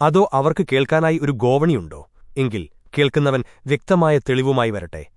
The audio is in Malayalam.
അതോ അവർക്ക് കേൾക്കാനായി ഒരു ഗോവണിയുണ്ടോ? എങ്കിൽ കേൾക്കുന്നവൻ വ്യക്തമായ തെളിവുമായി വരട്ടെ.